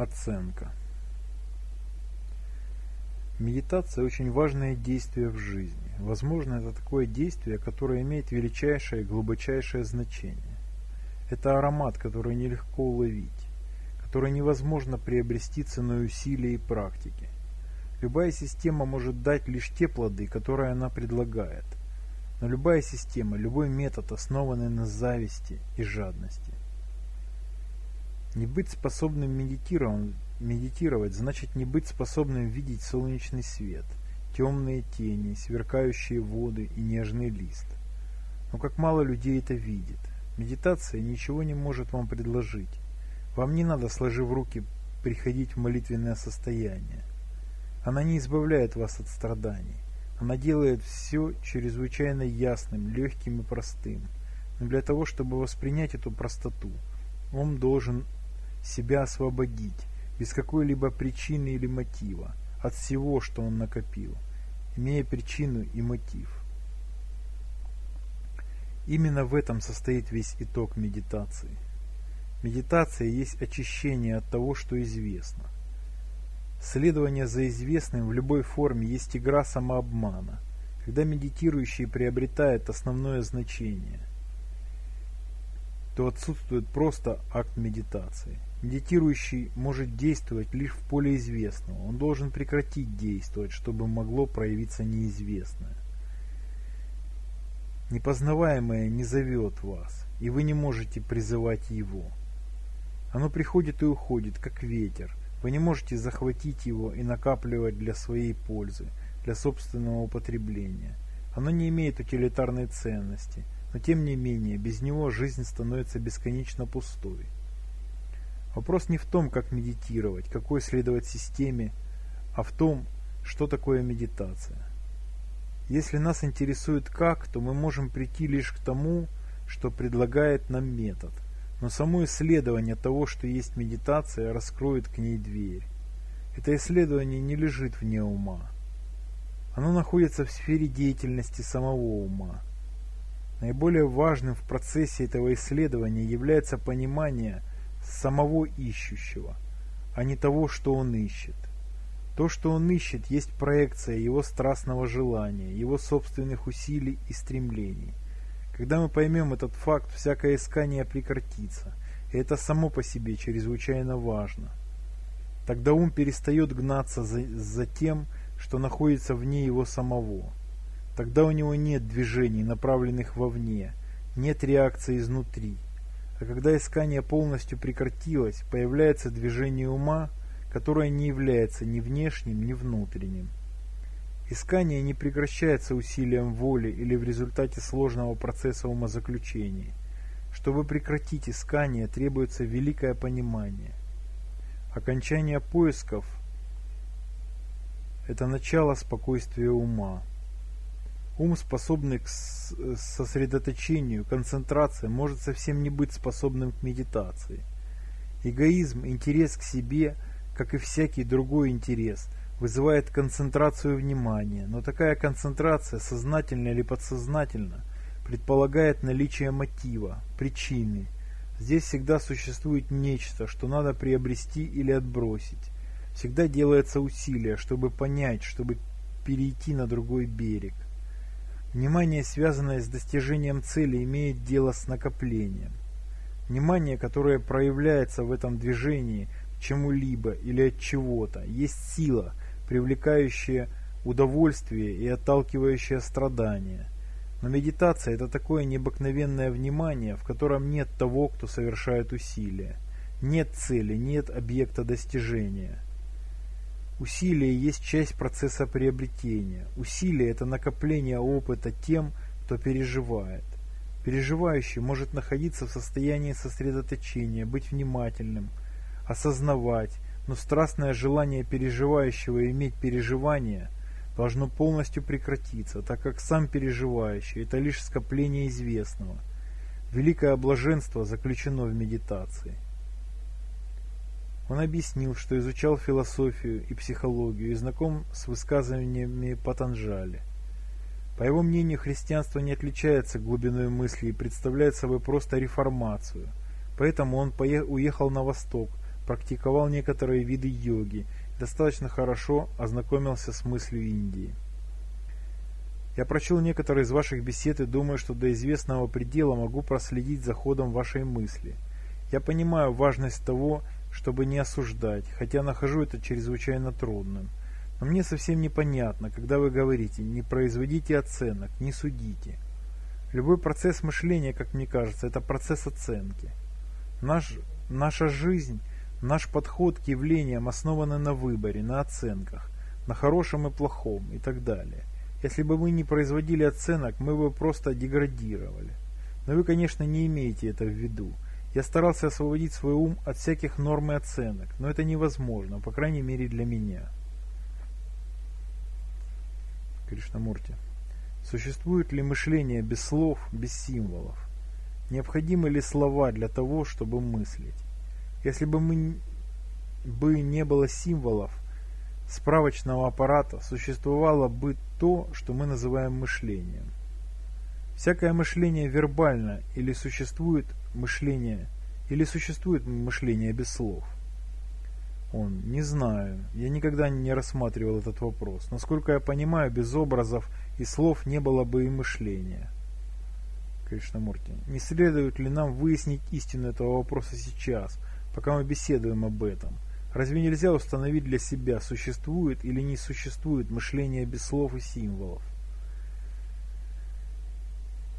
Оценка. Медитация – очень важное действие в жизни. Возможно, это такое действие, которое имеет величайшее и глубочайшее значение. Это аромат, который нелегко уловить, который невозможно приобрести ценой усилий и практики. Любая система может дать лишь те плоды, которые она предлагает. Но любая система, любой метод основанный на зависти и жадности. Не быть способным медитировать значит не быть способным видеть солнечный свет, темные тени, сверкающие воды и нежный лист. Но как мало людей это видит. Медитация ничего не может вам предложить. Вам не надо, сложив руки, приходить в молитвенное состояние. Она не избавляет вас от страданий. Она делает все чрезвычайно ясным, легким и простым. Но для того, чтобы воспринять эту простоту, он должен себя освободить, без какой-либо причины или мотива, от всего, что он накопил, имея причину и мотив. Именно в этом состоит весь итог медитации. Медитация есть очищение от того, что известно. Следование за известным в любой форме есть игра самообмана, когда медитирующий приобретает основное значение, то отсутствует просто акт медитации. Медитирующий может действовать лишь в поле известного. Он должен прекратить действовать, чтобы могло проявиться неизвестное. Непознаваемое не зовет вас, и вы не можете призывать его. Оно приходит и уходит, как ветер. Вы не можете захватить его и накапливать для своей пользы, для собственного употребления. Оно не имеет утилитарной ценности, но тем не менее без него жизнь становится бесконечно пустой. Вопрос не в том, как медитировать, какой следовать системе, а в том, что такое медитация. Если нас интересует как, то мы можем прийти лишь к тому, что предлагает нам метод. Но само исследование того, что есть медитация, раскроет к ней дверь. Это исследование не лежит вне ума. Оно находится в сфере деятельности самого ума. Наиболее важным в процессе этого исследования является понимание, самого ищущего, а не того, что он ищет. То, что он ищет, есть проекция его страстного желания, его собственных усилий и стремлений. Когда мы поймем этот факт, всякое искание прекратится, и это само по себе чрезвычайно важно. Тогда ум перестает гнаться за, за тем, что находится вне его самого. Тогда у него нет движений, направленных вовне, нет реакции изнутри. А когда искание полностью прекратилось, появляется движение ума, которое не является ни внешним, ни внутренним. Искание не прекращается усилием воли или в результате сложного процесса умозаключения. Чтобы прекратить искание, требуется великое понимание. Окончание поисков – это начало спокойствия ума. Ум, способный к сосредоточению, концентрации, может совсем не быть способным к медитации. Эгоизм, интерес к себе, как и всякий другой интерес, вызывает концентрацию внимания, но такая концентрация, сознательно или подсознательно, предполагает наличие мотива, причины. Здесь всегда существует нечто, что надо приобрести или отбросить. Всегда делается усилие, чтобы понять, чтобы перейти на другой берег. Внимание, связанное с достижением цели, имеет дело с накоплением. Внимание, которое проявляется в этом движении к чему-либо или от чего-то, есть сила, привлекающая удовольствие и отталкивающая страдания. Но медитация – это такое необыкновенное внимание, в котором нет того, кто совершает усилия. Нет цели, нет объекта достижения – Усилие есть часть процесса приобретения. Усилие – это накопление опыта тем, кто переживает. Переживающий может находиться в состоянии сосредоточения, быть внимательным, осознавать, но страстное желание переживающего иметь переживание должно полностью прекратиться, так как сам переживающий – это лишь скопление известного. Великое блаженство заключено в медитации. Он объяснил, что изучал философию и психологию и знаком с высказываниями Патанджали. По его мнению, христианство не отличается глубиной мысли и представляет собой просто реформацию. Поэтому он уехал на восток, практиковал некоторые виды йоги, достаточно хорошо ознакомился с мыслью Индии. Я прочел некоторые из ваших бесед и думаю, что до известного предела могу проследить за ходом вашей мысли. Я понимаю важность того, чтобы не осуждать, хотя нахожу это чрезвычайно трудным. Но мне совсем непонятно, когда вы говорите «не производите оценок, не судите». Любой процесс мышления, как мне кажется, это процесс оценки. Наш, наша жизнь, наш подход к явлениям основаны на выборе, на оценках, на хорошем и плохом и так далее. Если бы мы не производили оценок, мы бы просто деградировали. Но вы, конечно, не имеете это в виду. Я старался освободить свой ум от всяких норм и оценок, но это невозможно, по крайней мере для меня. Кришнамурти. Существует ли мышление без слов, без символов? Необходимы ли слова для того, чтобы мыслить? Если бы мы бы не было символов, справочного аппарата, существовало бы то, что мы называем мышлением. Всякое мышление вербально или существует мышление, или существует мышление без слов? Он, не знаю, я никогда не рассматривал этот вопрос. Насколько я понимаю, без образов и слов не было бы и мышления. Кришнамурти, не следует ли нам выяснить истину этого вопроса сейчас, пока мы беседуем об этом? Разве нельзя установить для себя, существует или не существует мышление без слов и символов?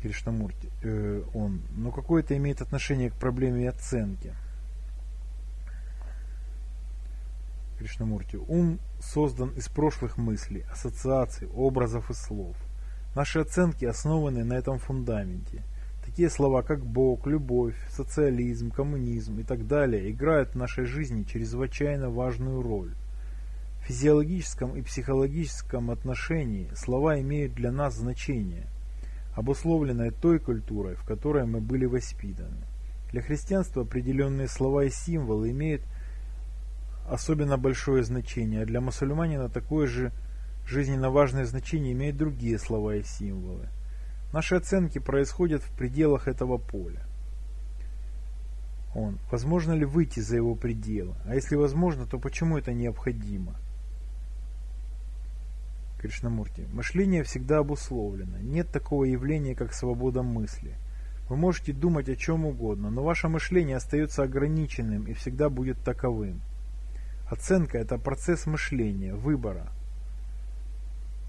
Кришнамурти, э, он, но какое это имеет отношение к проблеме оценки? Кришнамурти, ум создан из прошлых мыслей, ассоциаций, образов и слов. Наши оценки основаны на этом фундаменте. Такие слова, как Бог, любовь, социализм, коммунизм и так далее играют в нашей жизни чрезвычайно важную роль. В физиологическом и психологическом отношении слова имеют для нас значение, обусловленное той культурой, в которой мы были воспитаны. Для христианства определенные слова и символы имеют особенно большое значение, а для мусульманина такое же жизненно важное значение имеют другие слова и символы. Наши оценки происходят в пределах этого поля. Он. Возможно ли выйти за его пределы? А если возможно, то почему это необходимо? Кришнамурти. Мышление всегда обусловлено. Нет такого явления, как свобода мысли. Вы можете думать о чем угодно, но ваше мышление остается ограниченным и всегда будет таковым. Оценка – это процесс мышления, выбора.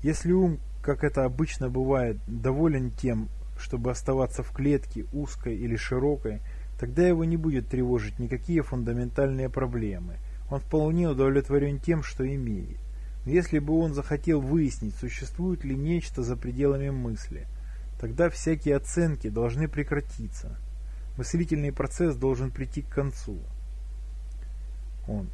Если ум как это обычно бывает, доволен тем, чтобы оставаться в клетке, узкой или широкой, тогда его не будет тревожить никакие фундаментальные проблемы. Он вполне удовлетворен тем, что имеет. Если бы он захотел выяснить, существует ли нечто за пределами мысли, тогда всякие оценки должны прекратиться. Мыслительный процесс должен прийти к концу. Он.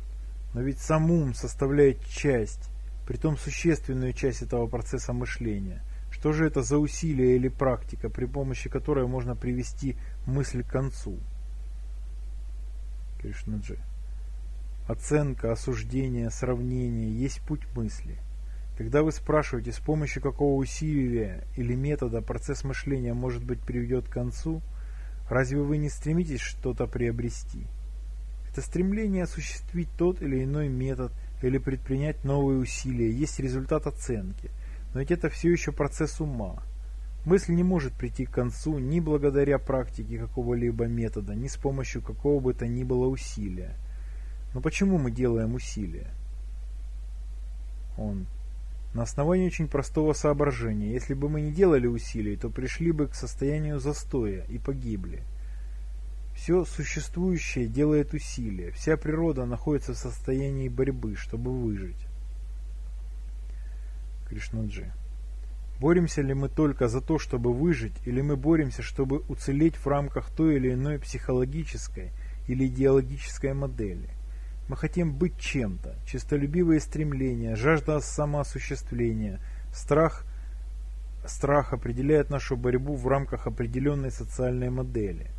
Но ведь сам ум составляет часть, притом существенную часть этого процесса мышления. Что же это за усилие или практика, при помощи которой можно привести мысль к концу? Кришнаджи. Оценка, осуждение, сравнение есть путь мысли. Когда вы спрашиваете, с помощью какого усилия или метода процесс мышления может быть приведет к концу, разве вы не стремитесь что-то приобрести? Это стремление осуществить тот или иной метод – или предпринять новые усилия, есть результат оценки. Но ведь это все еще процесс ума. Мысль не может прийти к концу ни благодаря практике какого-либо метода, ни с помощью какого бы то ни было усилия. Но почему мы делаем усилия? Он. На основании очень простого соображения. Если бы мы не делали усилий, то пришли бы к состоянию застоя и погибли. Все существующее делает усилия, вся природа находится в состоянии борьбы, чтобы выжить. Кришнаджи. Боремся ли мы только за то, чтобы выжить, или мы боремся, чтобы уцелеть в рамках той или иной психологической или идеологической модели? Мы хотим быть чем-то, честолюбивые стремления, жажда самоосуществления, страх, страх определяет нашу борьбу в рамках определенной социальной модели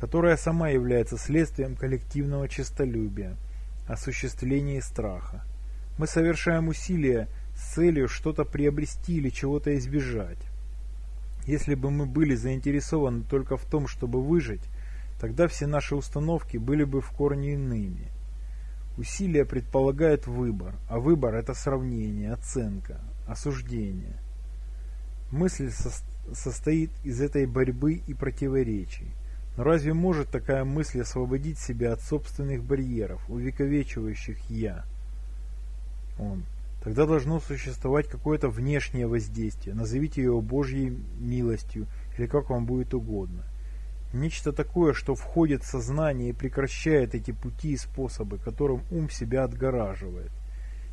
которая сама является следствием коллективного честолюбия, осуществления страха. Мы совершаем усилия с целью что-то приобрести или чего-то избежать. Если бы мы были заинтересованы только в том, чтобы выжить, тогда все наши установки были бы в корне иными. Усилия предполагают выбор, а выбор – это сравнение, оценка, осуждение. Мысль со состоит из этой борьбы и противоречий. Но разве может такая мысль освободить себя от собственных барьеров, увековечивающих «я»? Он. Тогда должно существовать какое-то внешнее воздействие, назовите его Божьей милостью или как вам будет угодно. Нечто такое, что входит в сознание и прекращает эти пути и способы, которым ум себя отгораживает.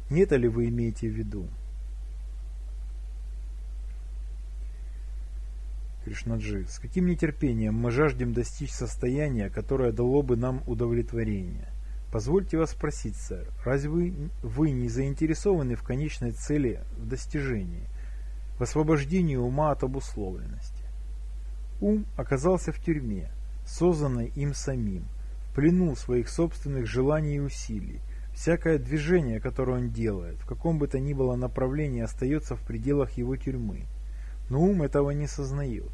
Не это ли вы имеете в виду? Кришнаджи, с каким нетерпением мы жаждем достичь состояния, которое дало бы нам удовлетворение. Позвольте вас спросить, сэр, разве вы, вы не заинтересованы в конечной цели в достижении, в освобождении ума от обусловленности? Ум оказался в тюрьме, созданной им самим, в плену своих собственных желаний и усилий. Всякое движение, которое он делает, в каком бы то ни было направлении, остается в пределах его тюрьмы. Но ум этого не сознает.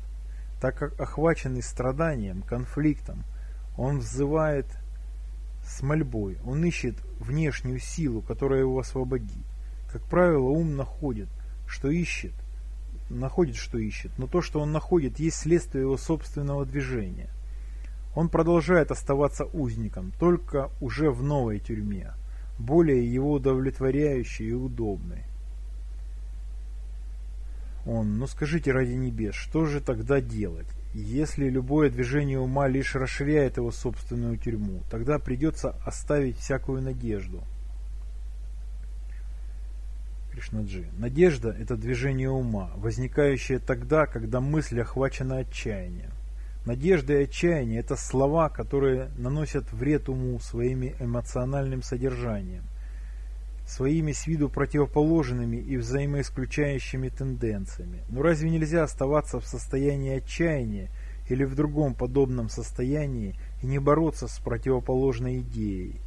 Так как охваченный страданием, конфликтом, он взывает с мольбой, он ищет внешнюю силу, которая его освободит. Как правило, ум находит, что ищет, находит, что ищет, но то, что он находит, есть следствие его собственного движения. Он продолжает оставаться узником, только уже в новой тюрьме, более его удовлетворяющей и удобной. Он, ну скажите ради небес, что же тогда делать? Если любое движение ума лишь расширяет его собственную тюрьму, тогда придется оставить всякую надежду. Кришнаджи. Надежда – это движение ума, возникающее тогда, когда мысль охвачена отчаянием. Надежда и отчаяние – это слова, которые наносят вред уму своими эмоциональным содержанием – своими с виду противоположными и взаимоисключающими тенденциями. Но разве нельзя оставаться в состоянии отчаяния или в другом подобном состоянии и не бороться с противоположной идеей?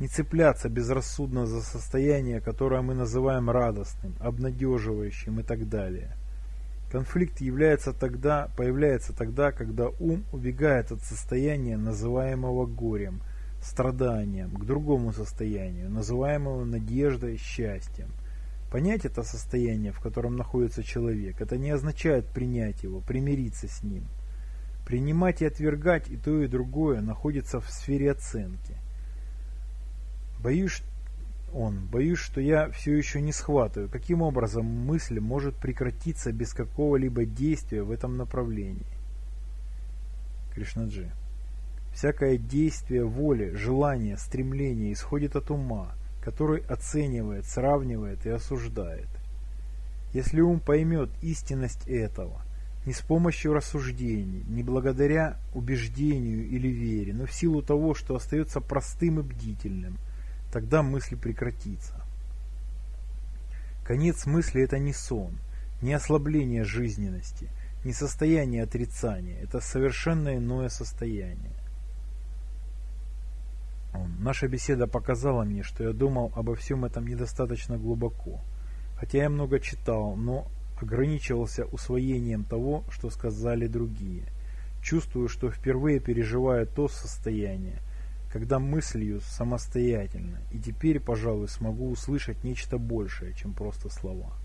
Не цепляться безрассудно за состояние, которое мы называем радостным, обнадеживающим и так далее. Конфликт является тогда, появляется тогда, когда ум убегает от состояния, называемого горем – страданием, к другому состоянию, называемому надеждой, счастьем. Понять это состояние, в котором находится человек, это не означает принять его, примириться с ним. Принимать и отвергать и то, и другое находится в сфере оценки. Боюсь, он, боюсь, что я все еще не схватываю, каким образом мысль может прекратиться без какого-либо действия в этом направлении. Кришнаджи. Всякое действие воли, желание, стремление исходит от ума, который оценивает, сравнивает и осуждает. Если ум поймет истинность этого, не с помощью рассуждений, не благодаря убеждению или вере, но в силу того, что остается простым и бдительным, тогда мысль прекратится. Конец мысли – это не сон, не ослабление жизненности, не состояние отрицания, это совершенно иное состояние. Наша беседа показала мне, что я думал обо всем этом недостаточно глубоко. Хотя я много читал, но ограничивался усвоением того, что сказали другие. Чувствую, что впервые переживаю то состояние, когда мыслью самостоятельно, и теперь, пожалуй, смогу услышать нечто большее, чем просто слова.